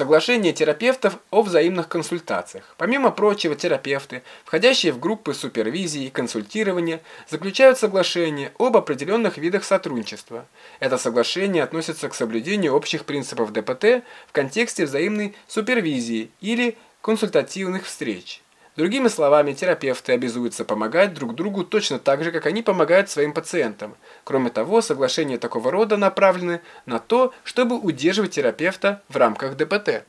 Соглашение терапевтов о взаимных консультациях. Помимо прочего, терапевты, входящие в группы супервизии и консультирования, заключают соглашение об определенных видах сотрудничества. Это соглашение относится к соблюдению общих принципов ДПТ в контексте взаимной супервизии или консультативных встреч. Другими словами, терапевты обязуются помогать друг другу точно так же, как они помогают своим пациентам. Кроме того, соглашения такого рода направлены на то, чтобы удерживать терапевта в рамках ДПТ.